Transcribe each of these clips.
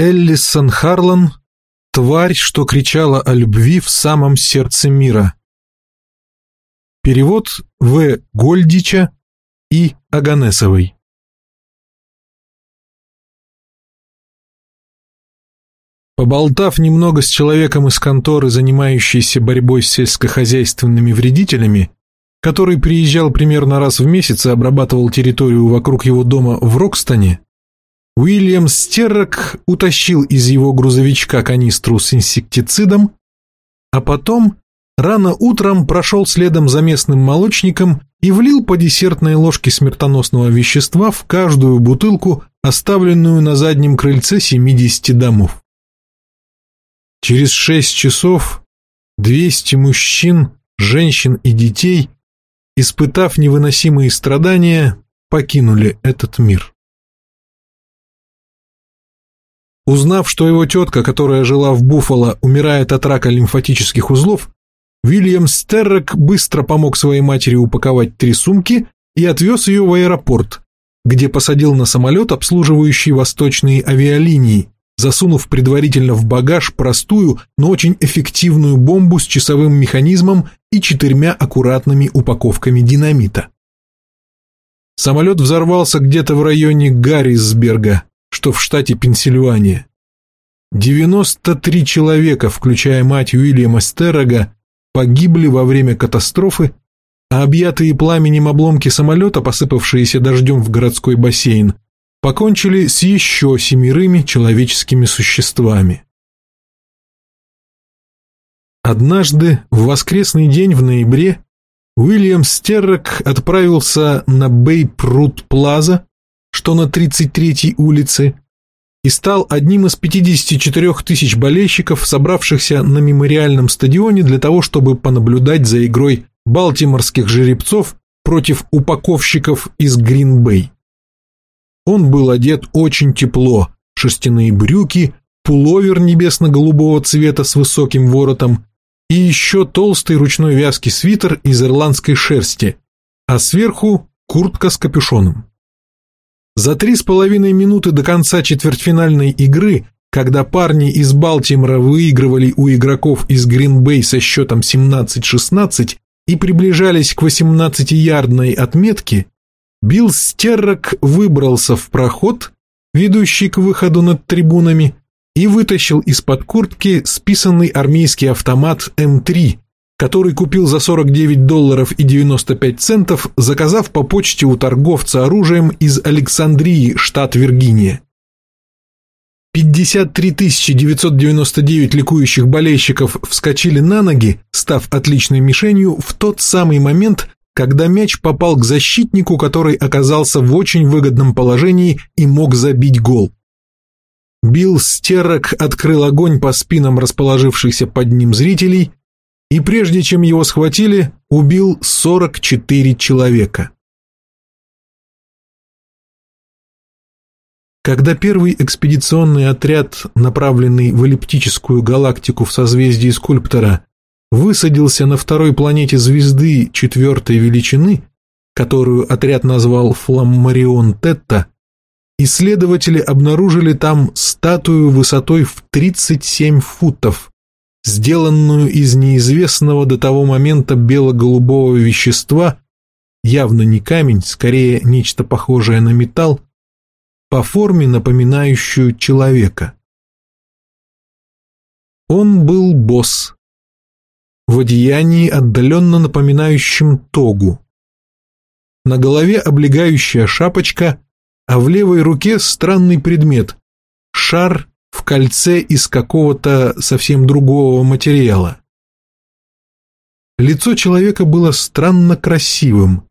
Эллисон Харлан – тварь, что кричала о любви в самом сердце мира. Перевод В. Гольдича и Аганесовой. Поболтав немного с человеком из конторы, занимающейся борьбой с сельскохозяйственными вредителями, который приезжал примерно раз в месяц и обрабатывал территорию вокруг его дома в Рокстоне, Уильям Стеррок утащил из его грузовичка канистру с инсектицидом, а потом рано утром прошел следом за местным молочником и влил по десертной ложке смертоносного вещества в каждую бутылку, оставленную на заднем крыльце 70 домов. Через шесть часов 200 мужчин, женщин и детей, испытав невыносимые страдания, покинули этот мир. Узнав, что его тетка, которая жила в Буффало, умирает от рака лимфатических узлов, Вильям Стеррок быстро помог своей матери упаковать три сумки и отвез ее в аэропорт, где посадил на самолет, обслуживающий восточные авиалинии, засунув предварительно в багаж простую, но очень эффективную бомбу с часовым механизмом и четырьмя аккуратными упаковками динамита. Самолет взорвался где-то в районе Гаррисберга, что в штате Пенсильвания. 93 человека, включая мать Уильяма Стеррога, погибли во время катастрофы, а объятые пламенем обломки самолета, посыпавшиеся дождем в городской бассейн, покончили с еще семерыми человеческими существами. Однажды, в воскресный день в ноябре, Уильям Стеррок отправился на Бейпрут-Плаза, что на 33-й улице, и стал одним из 54 тысяч болельщиков, собравшихся на мемориальном стадионе для того, чтобы понаблюдать за игрой балтиморских жеребцов против упаковщиков из Гринбей. Он был одет очень тепло, шерстяные брюки, пуловер небесно-голубого цвета с высоким воротом и еще толстый ручной вязкий свитер из ирландской шерсти, а сверху куртка с капюшоном. За три с половиной минуты до конца четвертьфинальной игры, когда парни из Балтимора выигрывали у игроков из Гринбей со счетом 17-16 и приближались к 18-ярдной отметке, Билл Стеррок выбрался в проход, ведущий к выходу над трибунами, и вытащил из-под куртки списанный армейский автомат М3, который купил за 49 долларов и 95 центов, заказав по почте у торговца оружием из Александрии, штат Виргиния. 53 999 ликующих болельщиков вскочили на ноги, став отличной мишенью в тот самый момент, когда мяч попал к защитнику, который оказался в очень выгодном положении и мог забить гол. Билл Стеррок открыл огонь по спинам расположившихся под ним зрителей, и прежде чем его схватили, убил 44 человека. Когда первый экспедиционный отряд, направленный в эллиптическую галактику в созвездии скульптора, высадился на второй планете звезды четвертой величины, которую отряд назвал Фламмарион Тетта, исследователи обнаружили там статую высотой в 37 футов, сделанную из неизвестного до того момента бело-голубого вещества, явно не камень, скорее нечто похожее на металл, по форме напоминающую человека. Он был босс, в одеянии, отдаленно напоминающем тогу. На голове облегающая шапочка, а в левой руке странный предмет – шар в кольце из какого-то совсем другого материала. Лицо человека было странно красивым.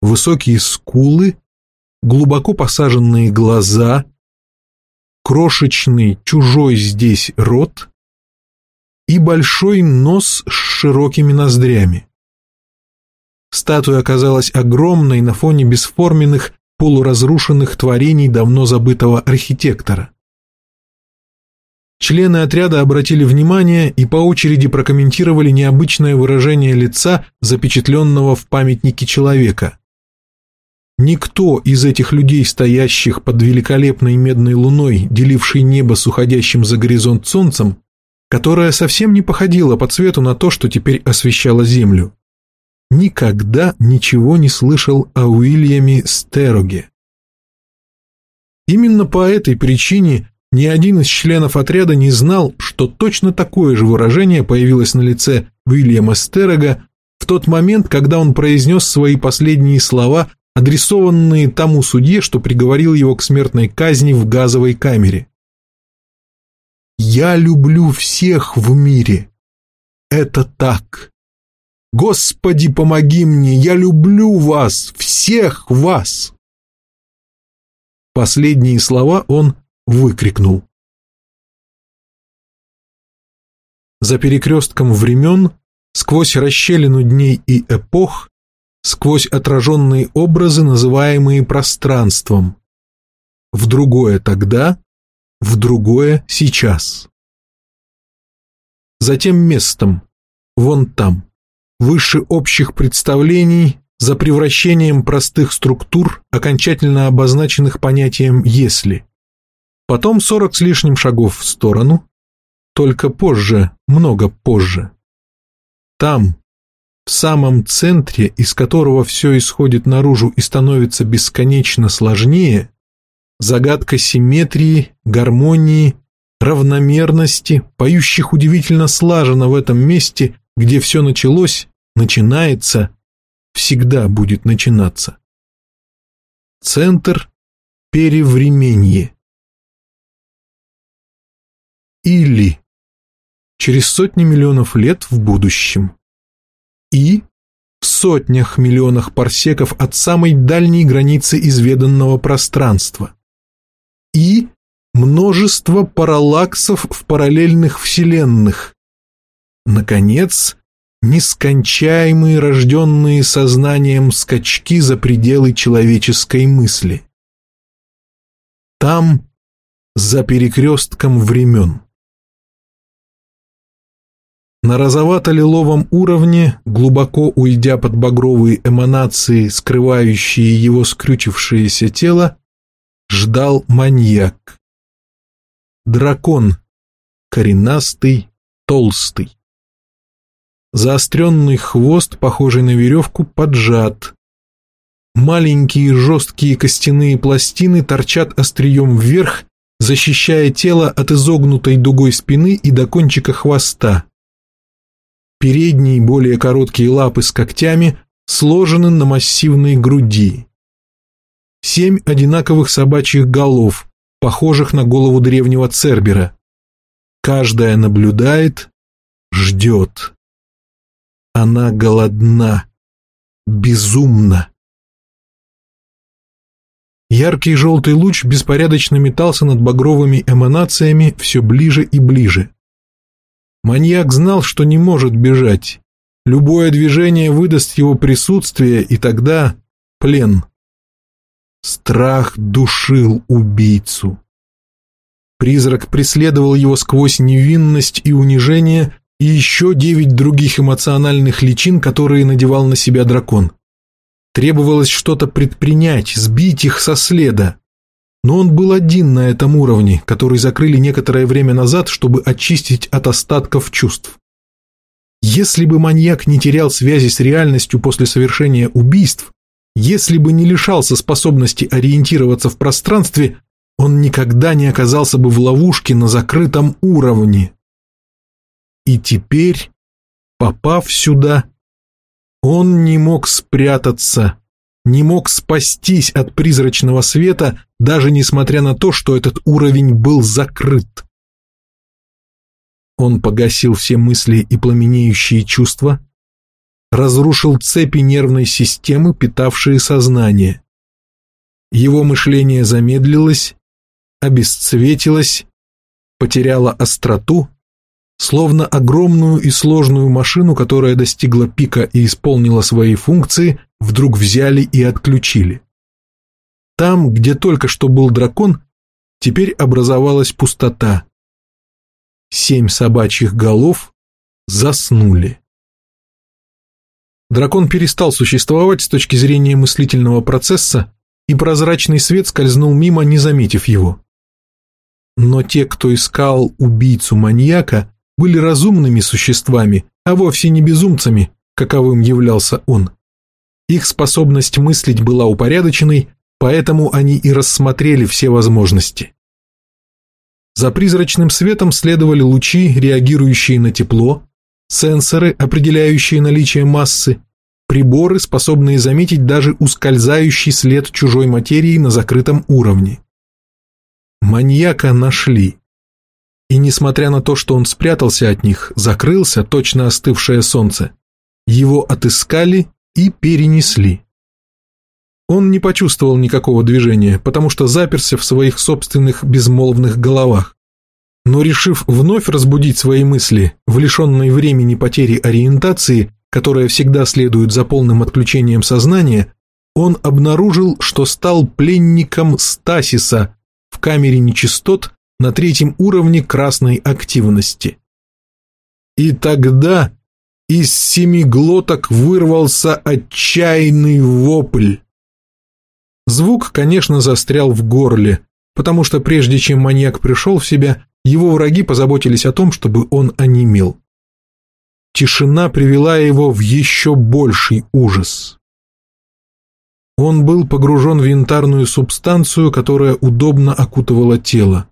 Высокие скулы, глубоко посаженные глаза, крошечный чужой здесь рот и большой нос с широкими ноздрями. Статуя оказалась огромной на фоне бесформенных, полуразрушенных творений давно забытого архитектора. Члены отряда обратили внимание и по очереди прокомментировали необычное выражение лица, запечатленного в памятнике человека. Никто из этих людей, стоящих под великолепной медной луной, делившей небо с уходящим за горизонт солнцем, которое совсем не походило по цвету на то, что теперь освещало землю, никогда ничего не слышал о Уильяме Стероге. Именно по этой причине ни один из членов отряда не знал, что точно такое же выражение появилось на лице Уильяма Стерога в тот момент, когда он произнес свои последние слова адресованные тому судье, что приговорил его к смертной казни в газовой камере. «Я люблю всех в мире. Это так. Господи, помоги мне, я люблю вас, всех вас!» Последние слова он выкрикнул. За перекрестком времен, сквозь расщелину дней и эпох, сквозь отраженные образы, называемые пространством. В другое тогда, в другое сейчас. Затем местом, вон там, выше общих представлений, за превращением простых структур, окончательно обозначенных понятием «если». Потом сорок с лишним шагов в сторону, только позже, много позже. Там, в самом центре, из которого все исходит наружу и становится бесконечно сложнее, загадка симметрии, гармонии, равномерности, поющих удивительно слаженно в этом месте, где все началось, начинается, всегда будет начинаться. Центр – перевременье. Или через сотни миллионов лет в будущем и в сотнях миллионах парсеков от самой дальней границы изведанного пространства, и множество параллаксов в параллельных вселенных. Наконец, нескончаемые рожденные сознанием скачки за пределы человеческой мысли. Там, за перекрестком времен. На розовато-лиловом уровне, глубоко уйдя под багровые эманации, скрывающие его скрючившееся тело, ждал маньяк. Дракон, коренастый, толстый. Заостренный хвост, похожий на веревку, поджат. Маленькие жесткие костяные пластины торчат острием вверх, защищая тело от изогнутой дугой спины и до кончика хвоста. Передние, более короткие лапы с когтями сложены на массивной груди. Семь одинаковых собачьих голов, похожих на голову древнего Цербера. Каждая наблюдает, ждет. Она голодна, безумна. Яркий желтый луч беспорядочно метался над багровыми эманациями все ближе и ближе. Маньяк знал, что не может бежать. Любое движение выдаст его присутствие, и тогда плен. Страх душил убийцу. Призрак преследовал его сквозь невинность и унижение и еще девять других эмоциональных личин, которые надевал на себя дракон. Требовалось что-то предпринять, сбить их со следа. Но он был один на этом уровне, который закрыли некоторое время назад, чтобы очистить от остатков чувств. Если бы маньяк не терял связи с реальностью после совершения убийств, если бы не лишался способности ориентироваться в пространстве, он никогда не оказался бы в ловушке на закрытом уровне. И теперь, попав сюда, он не мог спрятаться, не мог спастись от призрачного света, даже несмотря на то, что этот уровень был закрыт. Он погасил все мысли и пламенеющие чувства, разрушил цепи нервной системы, питавшие сознание. Его мышление замедлилось, обесцветилось, потеряло остроту, словно огромную и сложную машину, которая достигла пика и исполнила свои функции, вдруг взяли и отключили. Там, где только что был дракон, теперь образовалась пустота. Семь собачьих голов заснули. Дракон перестал существовать с точки зрения мыслительного процесса, и прозрачный свет скользнул мимо, не заметив его. Но те, кто искал убийцу-маньяка, были разумными существами, а вовсе не безумцами, каковым являлся он. Их способность мыслить была упорядоченной, поэтому они и рассмотрели все возможности. За призрачным светом следовали лучи, реагирующие на тепло, сенсоры, определяющие наличие массы, приборы, способные заметить даже ускользающий след чужой материи на закрытом уровне. Маньяка нашли. И несмотря на то, что он спрятался от них, закрылся, точно остывшее солнце, его отыскали и перенесли. Он не почувствовал никакого движения, потому что заперся в своих собственных безмолвных головах. Но решив вновь разбудить свои мысли, в лишенной времени потери ориентации, которая всегда следует за полным отключением сознания, он обнаружил, что стал пленником стасиса в камере нечистот на третьем уровне красной активности. И тогда из семи глоток вырвался отчаянный вопль. Звук, конечно, застрял в горле, потому что прежде чем маньяк пришел в себя, его враги позаботились о том, чтобы он онемел. Тишина привела его в еще больший ужас. Он был погружен в янтарную субстанцию, которая удобно окутывала тело.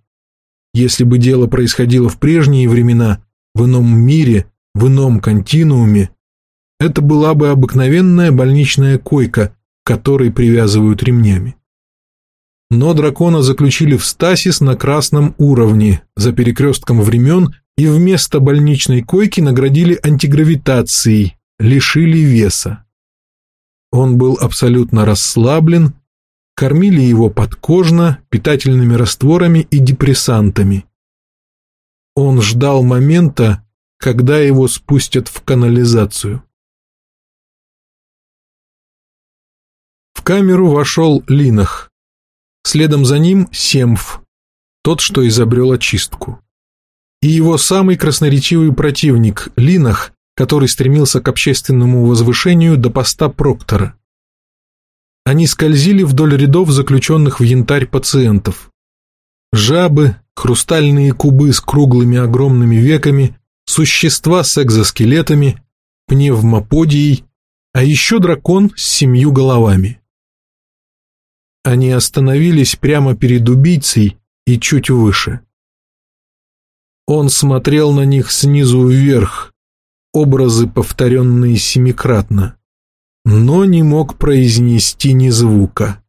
Если бы дело происходило в прежние времена, в ином мире, в ином континууме, это была бы обыкновенная больничная койка, который привязывают ремнями. Но дракона заключили в стасис на красном уровне, за перекрестком времен, и вместо больничной койки наградили антигравитацией, лишили веса. Он был абсолютно расслаблен, кормили его подкожно, питательными растворами и депрессантами. Он ждал момента, когда его спустят в канализацию. Камеру вошел Линах. Следом за ним Семф, тот, что изобрел очистку. И его самый красноречивый противник Линах, который стремился к общественному возвышению до поста проктора. Они скользили вдоль рядов заключенных в янтарь пациентов. Жабы, хрустальные кубы с круглыми огромными веками, существа с экзоскелетами, пневмоподией, а еще дракон с семью головами. Они остановились прямо перед убийцей и чуть выше. Он смотрел на них снизу вверх, образы, повторенные семикратно, но не мог произнести ни звука.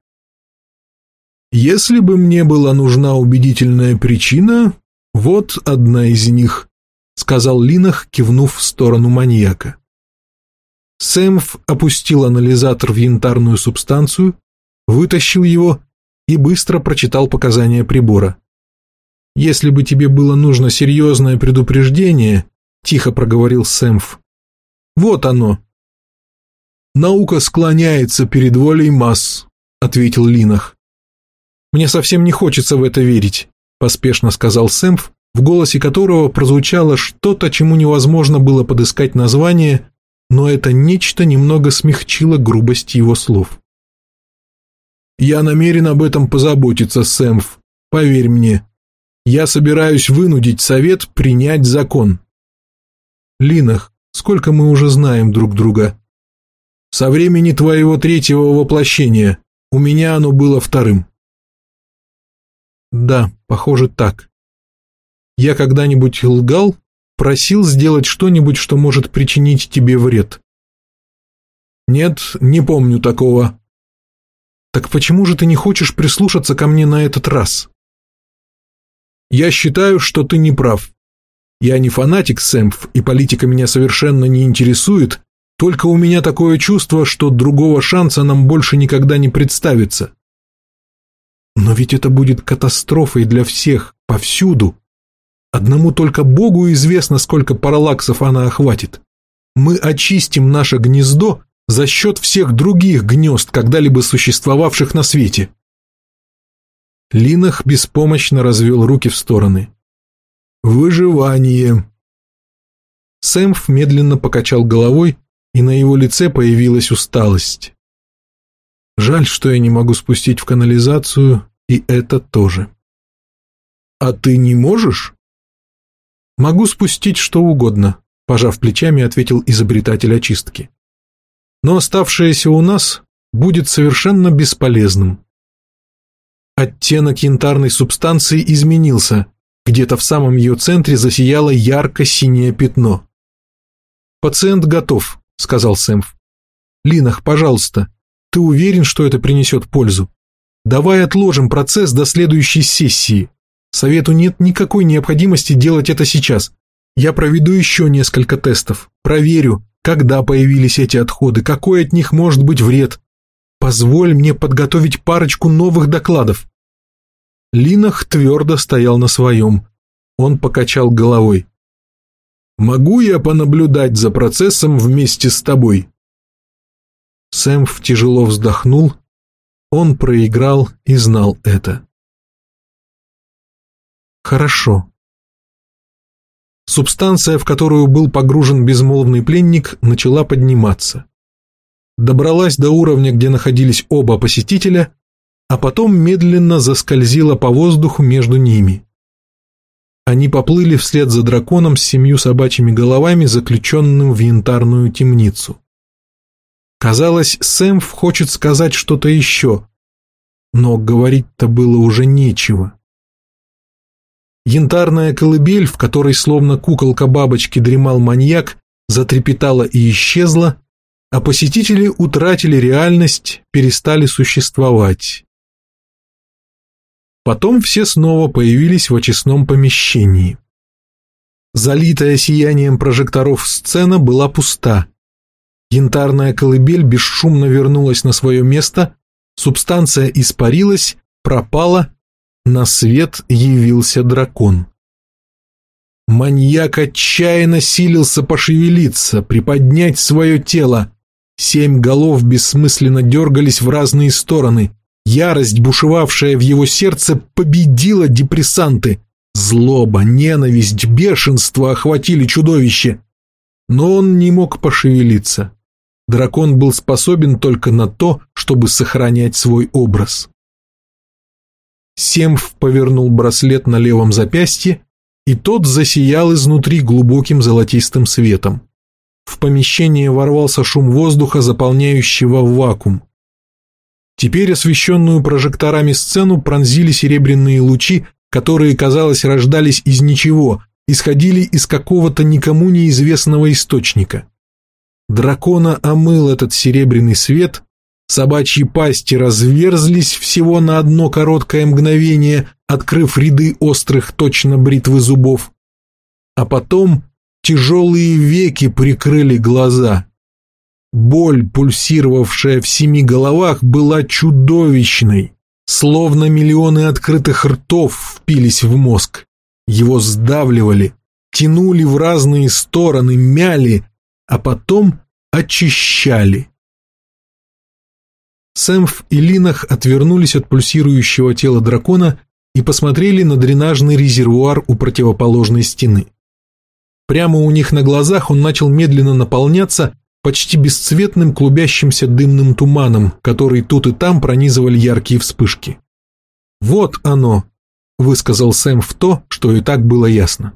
«Если бы мне была нужна убедительная причина, вот одна из них», сказал Линах, кивнув в сторону маньяка. Сэмф опустил анализатор в янтарную субстанцию, вытащил его и быстро прочитал показания прибора. «Если бы тебе было нужно серьезное предупреждение», – тихо проговорил Сэмф, – «вот оно». «Наука склоняется перед волей масс», – ответил Линах. «Мне совсем не хочется в это верить», – поспешно сказал Сэмф, в голосе которого прозвучало что-то, чему невозможно было подыскать название, но это нечто немного смягчило грубость его слов. Я намерен об этом позаботиться, Сэмф. Поверь мне. Я собираюсь вынудить совет принять закон. Линах, сколько мы уже знаем друг друга? Со времени твоего третьего воплощения. У меня оно было вторым. Да, похоже так. Я когда-нибудь лгал, просил сделать что-нибудь, что может причинить тебе вред. Нет, не помню такого. Так почему же ты не хочешь прислушаться ко мне на этот раз? Я считаю, что ты не прав. Я не фанатик Сэмпф, и политика меня совершенно не интересует, только у меня такое чувство, что другого шанса нам больше никогда не представится. Но ведь это будет катастрофой для всех, повсюду. Одному только Богу известно, сколько параллаксов она охватит. Мы очистим наше гнездо, за счет всех других гнезд, когда-либо существовавших на свете. Линах беспомощно развел руки в стороны. «Выживание!» Сэмф медленно покачал головой и на его лице появилась усталость. Жаль, что я не могу спустить в канализацию, и это тоже. «А ты не можешь?» «Могу спустить что угодно», – пожав плечами, ответил изобретатель очистки. «Но оставшееся у нас будет совершенно бесполезным». Оттенок янтарной субстанции изменился, где-то в самом ее центре засияло ярко-синее пятно. «Пациент готов», — сказал Сэмф. «Линах, пожалуйста, ты уверен, что это принесет пользу? Давай отложим процесс до следующей сессии. Совету нет никакой необходимости делать это сейчас. Я проведу еще несколько тестов, проверю, когда появились эти отходы, какой от них может быть вред. Позволь мне подготовить парочку новых докладов. Линах твердо стоял на своем. Он покачал головой. «Могу я понаблюдать за процессом вместе с тобой?» Сэмф тяжело вздохнул. Он проиграл и знал это. Хорошо. Субстанция, в которую был погружен безмолвный пленник, начала подниматься. Добралась до уровня, где находились оба посетителя, а потом медленно заскользила по воздуху между ними. Они поплыли вслед за драконом с семью собачьими головами, заключенным в янтарную темницу. Казалось, Сэмф хочет сказать что-то еще, но говорить-то было уже нечего. Янтарная колыбель, в которой словно куколка бабочки дремал маньяк, затрепетала и исчезла, а посетители утратили реальность, перестали существовать. Потом все снова появились в очистном помещении. Залитая сиянием прожекторов сцена была пуста. Янтарная колыбель бесшумно вернулась на свое место, субстанция испарилась, пропала, на свет явился дракон. Маньяк отчаянно силился пошевелиться, приподнять свое тело. Семь голов бессмысленно дергались в разные стороны. Ярость, бушевавшая в его сердце, победила депрессанты. Злоба, ненависть, бешенство охватили чудовище. Но он не мог пошевелиться. Дракон был способен только на то, чтобы сохранять свой образ. Семф повернул браслет на левом запястье, и тот засиял изнутри глубоким золотистым светом. В помещение ворвался шум воздуха, заполняющего вакуум. Теперь освещенную прожекторами сцену пронзили серебряные лучи, которые, казалось, рождались из ничего, исходили из какого-то никому неизвестного источника. Дракона омыл этот серебряный свет, собачьи пасти разверзлись всего на одно короткое мгновение, открыв ряды острых точно бритвы зубов. А потом тяжелые веки прикрыли глаза. Боль, пульсировавшая в семи головах, была чудовищной, словно миллионы открытых ртов впились в мозг. Его сдавливали, тянули в разные стороны, мяли, а потом очищали. Сэмф и Линах отвернулись от пульсирующего тела дракона и посмотрели на дренажный резервуар у противоположной стены. Прямо у них на глазах он начал медленно наполняться почти бесцветным клубящимся дымным туманом, который тут и там пронизывали яркие вспышки. «Вот оно», — высказал Сэм в то, что и так было ясно.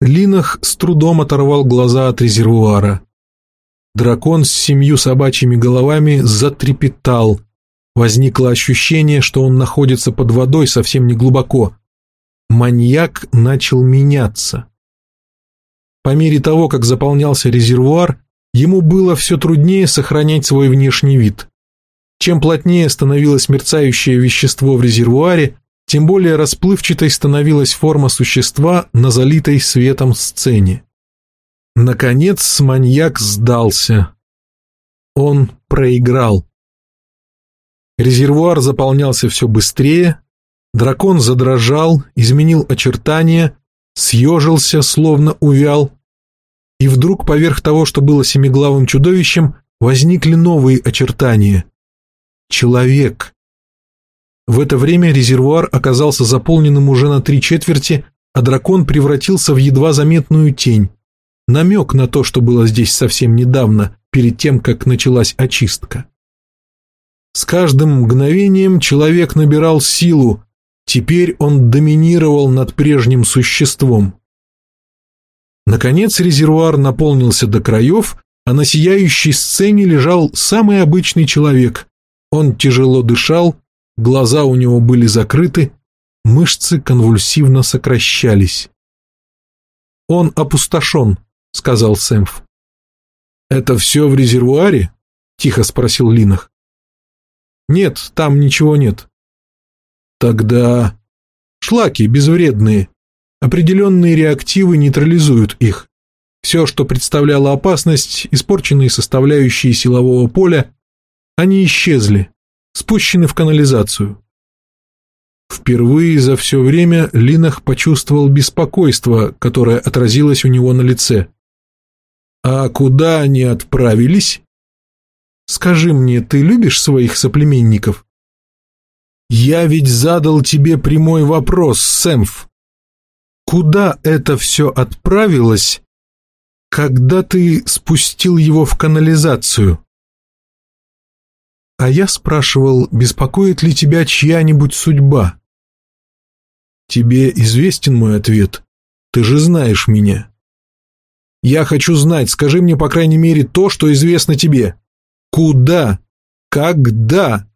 Линах с трудом оторвал глаза от резервуара. Дракон с семью собачьими головами затрепетал. Возникло ощущение, что он находится под водой совсем не глубоко. Маньяк начал меняться. По мере того, как заполнялся резервуар, ему было все труднее сохранять свой внешний вид. Чем плотнее становилось мерцающее вещество в резервуаре, тем более расплывчатой становилась форма существа на залитой светом сцене. Наконец маньяк сдался. Он проиграл. Резервуар заполнялся все быстрее, дракон задрожал, изменил очертания, съежился, словно увял. И вдруг поверх того, что было семиглавым чудовищем, возникли новые очертания. Человек. В это время резервуар оказался заполненным уже на три четверти, а дракон превратился в едва заметную тень. Намек на то, что было здесь совсем недавно, перед тем, как началась очистка. С каждым мгновением человек набирал силу, теперь он доминировал над прежним существом. Наконец резервуар наполнился до краев, а на сияющей сцене лежал самый обычный человек. Он тяжело дышал, глаза у него были закрыты, мышцы конвульсивно сокращались. «Он опустошен», — сказал Сэмф. «Это все в резервуаре?» — тихо спросил Линах. «Нет, там ничего нет». «Тогда...» «Шлаки безвредные. Определенные реактивы нейтрализуют их. Все, что представляло опасность, испорченные составляющие силового поля, они исчезли, спущены в канализацию. Впервые за все время Линах почувствовал беспокойство, которое отразилось у него на лице. «А куда они отправились?» «Скажи мне, ты любишь своих соплеменников?» «Я ведь задал тебе прямой вопрос, Сэмф. Куда это все отправилось, когда ты спустил его в канализацию?» А я спрашивал, беспокоит ли тебя чья-нибудь судьба? Тебе известен мой ответ. Ты же знаешь меня. Я хочу знать, скажи мне, по крайней мере, то, что известно тебе. Куда? Когда?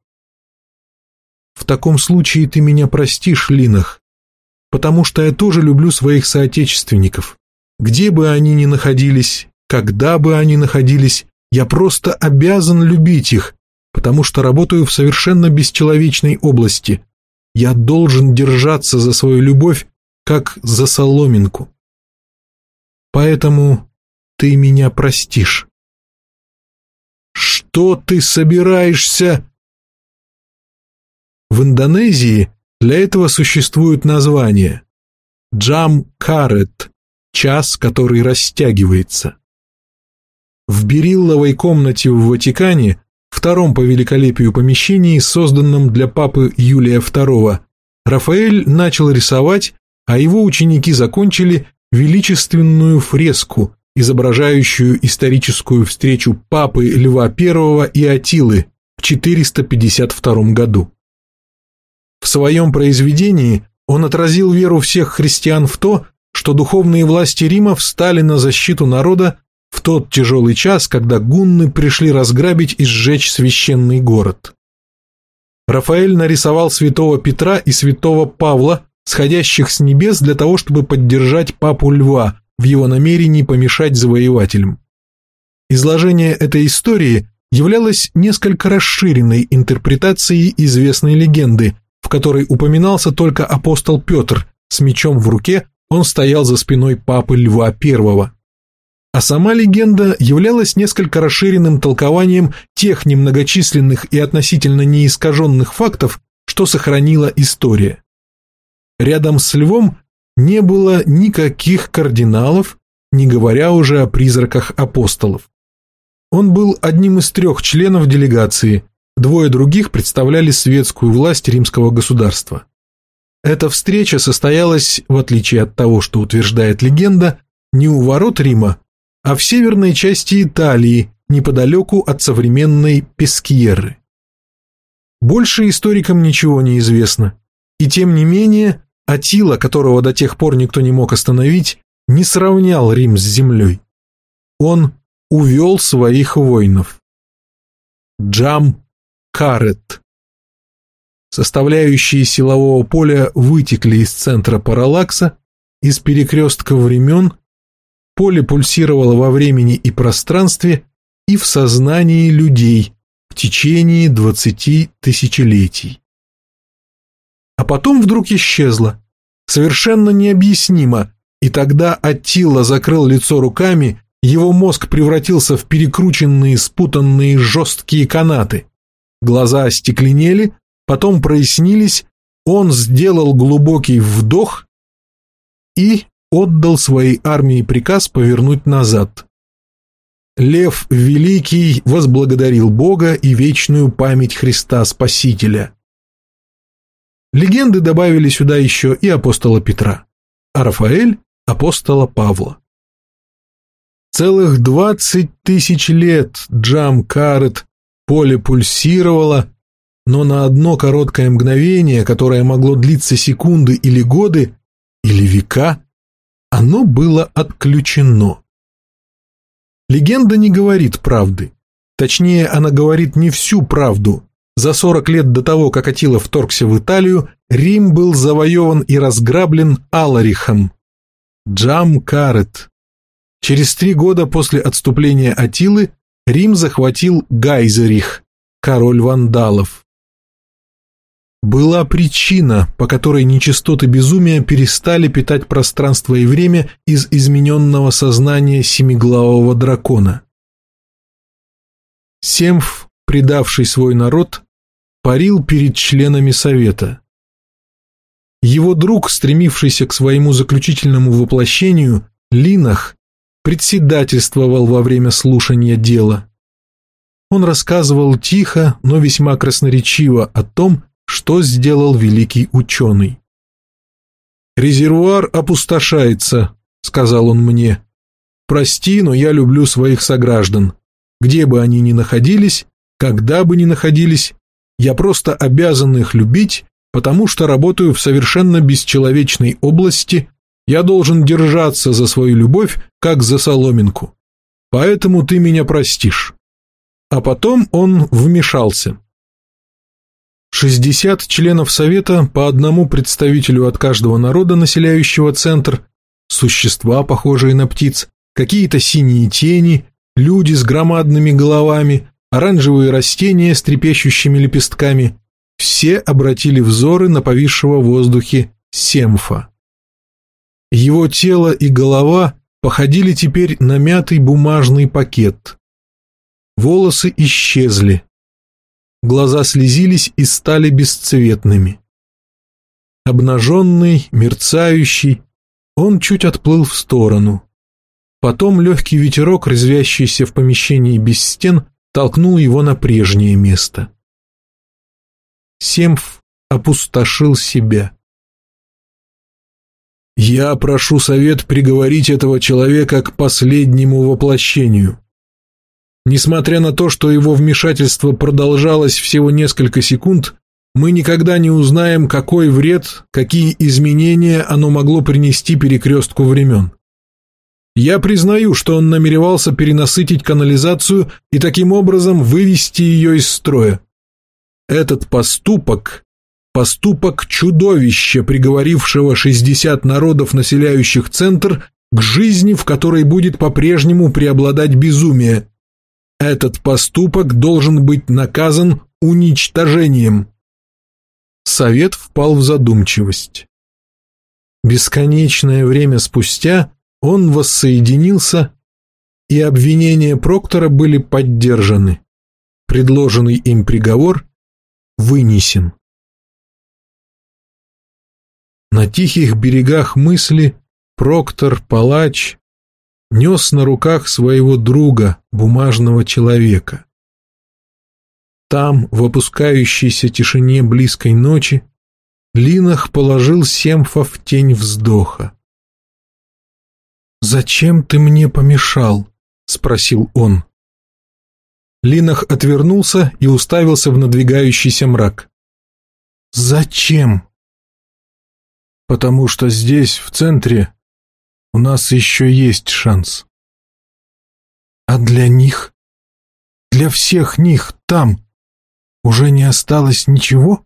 В таком случае ты меня простишь, Линах, потому что я тоже люблю своих соотечественников. Где бы они ни находились, когда бы они находились, я просто обязан любить их, потому что работаю в совершенно бесчеловечной области, я должен держаться за свою любовь, как за соломинку. Поэтому ты меня простишь. Что ты собираешься? В Индонезии для этого существует название Джам Карет, час, который растягивается. В Берилловой комнате в Ватикане втором по великолепию помещении, созданном для папы Юлия II, Рафаэль начал рисовать, а его ученики закончили величественную фреску, изображающую историческую встречу папы Льва I и Атилы в 452 году. В своем произведении он отразил веру всех христиан в то, что духовные власти Рима встали на защиту народа в тот тяжелый час, когда гунны пришли разграбить и сжечь священный город. Рафаэль нарисовал святого Петра и святого Павла, сходящих с небес для того, чтобы поддержать папу Льва в его намерении помешать завоевателям. Изложение этой истории являлось несколько расширенной интерпретацией известной легенды, в которой упоминался только апостол Петр, с мечом в руке он стоял за спиной папы Льва I а сама легенда являлась несколько расширенным толкованием тех немногочисленных и относительно неискаженных фактов, что сохранила история. Рядом с львом не было никаких кардиналов, не говоря уже о призраках апостолов. Он был одним из трех членов делегации, двое других представляли светскую власть римского государства. Эта встреча состоялась, в отличие от того, что утверждает легенда, не у ворот Рима, а в северной части Италии, неподалеку от современной Пескьеры. Больше историкам ничего не известно, и тем не менее Атила, которого до тех пор никто не мог остановить, не сравнял Рим с землей. Он увел своих воинов. Джам Карет. Составляющие силового поля вытекли из центра параллакса, из перекрестка времен Поле пульсировало во времени и пространстве и в сознании людей в течение двадцати тысячелетий. А потом вдруг исчезло, совершенно необъяснимо, и тогда Аттила закрыл лицо руками, его мозг превратился в перекрученные, спутанные жесткие канаты. Глаза остекленели, потом прояснились, он сделал глубокий вдох и отдал своей армии приказ повернуть назад. Лев Великий возблагодарил Бога и вечную память Христа Спасителя. Легенды добавили сюда еще и апостола Петра, а Рафаэль – апостола Павла. Целых двадцать тысяч лет Джам Карет поле пульсировало, но на одно короткое мгновение, которое могло длиться секунды или годы, или века, оно было отключено. Легенда не говорит правды. Точнее, она говорит не всю правду. За 40 лет до того, как Атила вторгся в Италию, Рим был завоеван и разграблен Аларихом. Джам Карет. Через три года после отступления Атилы Рим захватил Гайзерих, король вандалов. Была причина, по которой нечистоты безумия перестали питать пространство и время из измененного сознания семиглавого дракона. Семф, предавший свой народ, парил перед членами совета. Его друг, стремившийся к своему заключительному воплощению, Линах, председательствовал во время слушания дела. Он рассказывал тихо, но весьма красноречиво о том, что сделал великий ученый. «Резервуар опустошается», — сказал он мне. «Прости, но я люблю своих сограждан. Где бы они ни находились, когда бы ни находились, я просто обязан их любить, потому что работаю в совершенно бесчеловечной области, я должен держаться за свою любовь, как за соломинку. Поэтому ты меня простишь». А потом он вмешался. 60 членов Совета по одному представителю от каждого народа, населяющего центр, существа, похожие на птиц, какие-то синие тени, люди с громадными головами, оранжевые растения с трепещущими лепестками, все обратили взоры на повисшего в воздухе Семфа. Его тело и голова походили теперь на мятый бумажный пакет. Волосы исчезли, глаза слезились и стали бесцветными. Обнаженный, мерцающий, он чуть отплыл в сторону. Потом легкий ветерок, резвящийся в помещении без стен, толкнул его на прежнее место. Семф опустошил себя. «Я прошу совет приговорить этого человека к последнему воплощению. Несмотря на то, что его вмешательство продолжалось всего несколько секунд, мы никогда не узнаем, какой вред, какие изменения оно могло принести перекрестку времен. Я признаю, что он намеревался перенасытить канализацию и таким образом вывести ее из строя. Этот поступок – поступок чудовища, приговорившего 60 народов, населяющих центр, к жизни, в которой будет по-прежнему преобладать безумие – этот поступок должен быть наказан уничтожением. Совет впал в задумчивость. Бесконечное время спустя он воссоединился, и обвинения Проктора были поддержаны. Предложенный им приговор вынесен. На тихих берегах мысли Проктор, палач, нес на руках своего друга, бумажного человека. Там, в опускающейся тишине близкой ночи, Линах положил Семфа в тень вздоха. «Зачем ты мне помешал?» — спросил он. Линах отвернулся и уставился в надвигающийся мрак. «Зачем?» «Потому что здесь, в центре, у нас еще есть шанс. А для них? Для всех них там уже не осталось ничего?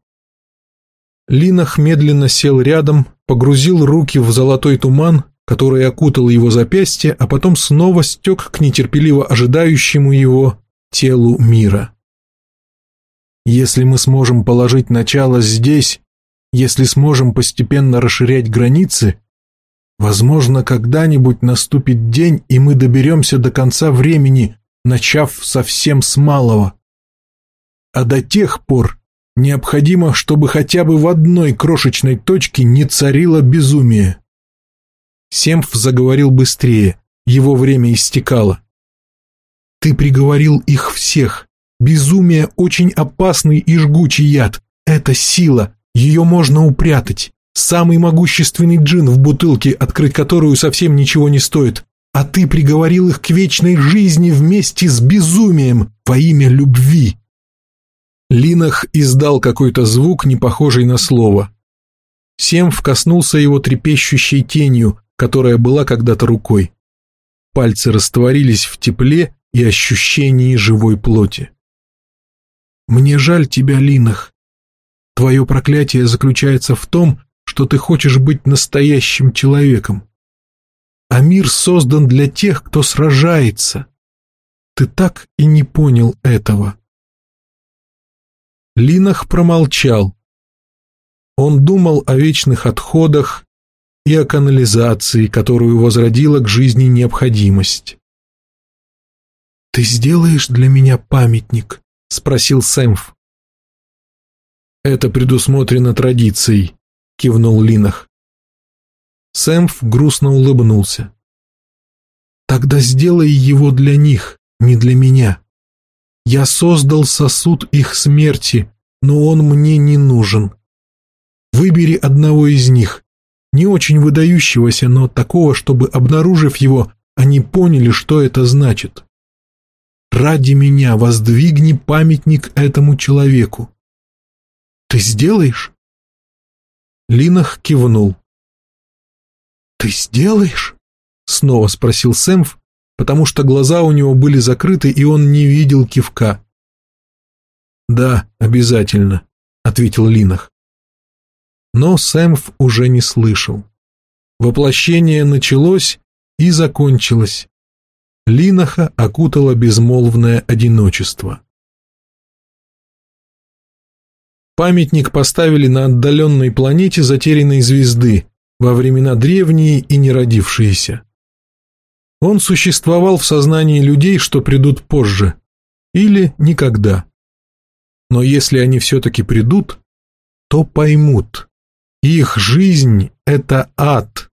Линах медленно сел рядом, погрузил руки в золотой туман, который окутал его запястье, а потом снова стек к нетерпеливо ожидающему его телу мира. Если мы сможем положить начало здесь, если сможем постепенно расширять границы, Возможно, когда-нибудь наступит день, и мы доберемся до конца времени, начав совсем с малого. А до тех пор необходимо, чтобы хотя бы в одной крошечной точке не царило безумие. Семф заговорил быстрее, его время истекало. Ты приговорил их всех. Безумие – очень опасный и жгучий яд. Это сила, ее можно упрятать. Самый могущественный джин в бутылке, открыть которую совсем ничего не стоит. а ты приговорил их к вечной жизни вместе с безумием во имя любви. Линах издал какой-то звук, не похожий на слово. Семф коснулся его трепещущей тенью, которая была когда-то рукой. Пальцы растворились в тепле и ощущении живой плоти. «Мне жаль тебя, Линах. Твое проклятие заключается в том, что ты хочешь быть настоящим человеком. А мир создан для тех, кто сражается. Ты так и не понял этого». Линах промолчал. Он думал о вечных отходах и о канализации, которую возродила к жизни необходимость. «Ты сделаешь для меня памятник?» — спросил Сэмф. «Это предусмотрено традицией», — кивнул Линах. Сэмф грустно улыбнулся. «Тогда сделай его для них, не для меня. Я создал сосуд их смерти, но он мне не нужен. Выбери одного из них, не очень выдающегося, но такого, чтобы, обнаружив его, они поняли, что это значит. Ради меня воздвигни памятник этому человеку. Ты сделаешь? Линах кивнул. Ты сделаешь? Снова спросил Сэмф, потому что глаза у него были закрыты, и он не видел кивка. «Да, обязательно», — ответил Линах. Но Сэмф уже не слышал. Воплощение началось и закончилось. Линаха окутало безмолвное одиночество. Памятник поставили на отдаленной планете затерянной звезды во времена древние и неродившиеся. Он существовал в сознании людей, что придут позже, или никогда. Но если они все-таки придут, то поймут. Их жизнь – это ад.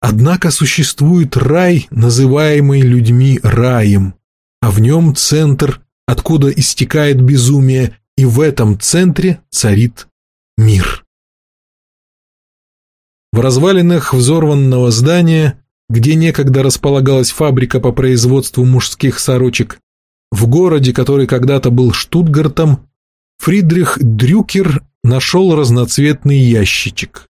Однако существует рай, называемый людьми раем, а в нем центр, откуда истекает безумие, и в этом центре царит мир. В развалинах взорванного здания где некогда располагалась фабрика по производству мужских сорочек, в городе, который когда-то был Штутгартом, Фридрих Дрюкер нашел разноцветный ящичек.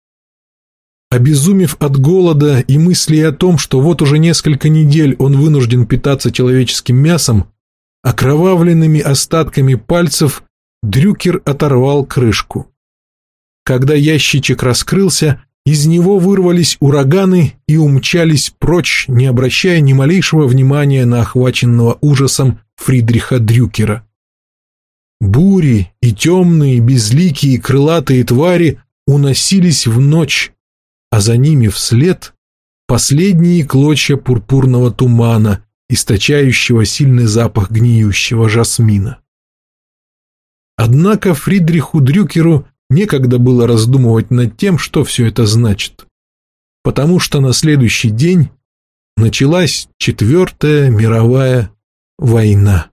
Обезумев от голода и мысли о том, что вот уже несколько недель он вынужден питаться человеческим мясом, окровавленными остатками пальцев Дрюкер оторвал крышку. Когда ящичек раскрылся, из него вырвались ураганы и умчались прочь, не обращая ни малейшего внимания на охваченного ужасом Фридриха Дрюкера. Бури и темные, безликие, крылатые твари уносились в ночь, а за ними вслед последние клочья пурпурного тумана, источающего сильный запах гниющего жасмина. Однако Фридриху Дрюкеру некогда было раздумывать над тем, что все это значит. Потому что на следующий день началась Четвертая мировая война.